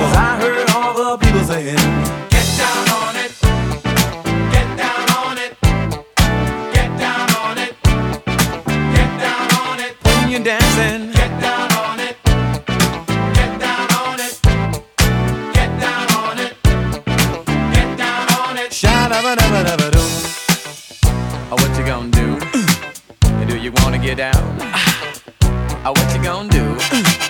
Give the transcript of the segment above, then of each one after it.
Cause. I heard all the people saying, Get down on it. Get down on it. Get down on it. Get down on it. when you're dancing, Get down on it. Get down on it. Get down on it. Get down on it. sha-da-ba-da-ba-da-ba-doo. Oh, what you gonna do? Do you wanna get down? Oh, what you gonna do?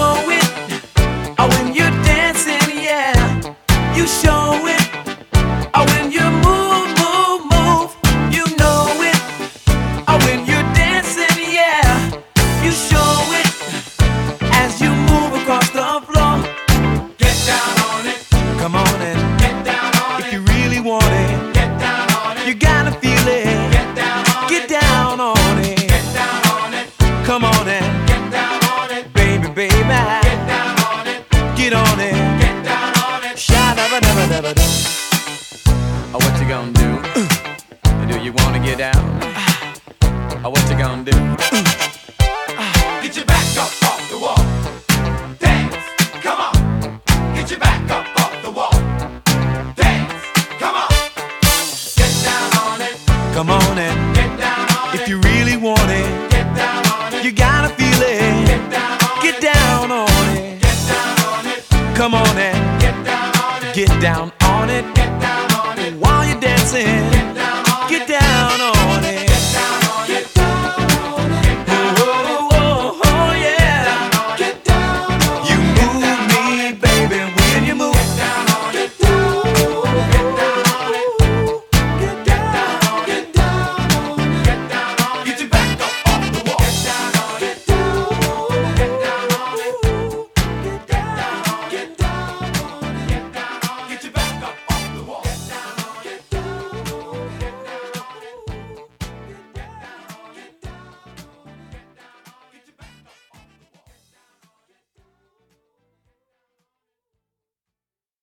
you show gonna do? Do you wanna get down? Oh, what you gonna do? Get your back up off the wall. Dance. Come on. Get your back up off the wall. Dance. Come on. Get down on it. Come on and Get down on it. if you really want it, Get down on it. you gotta feel it. Get down on Get it. on it. Get down on it. Come on and Get down on it. get down dancing.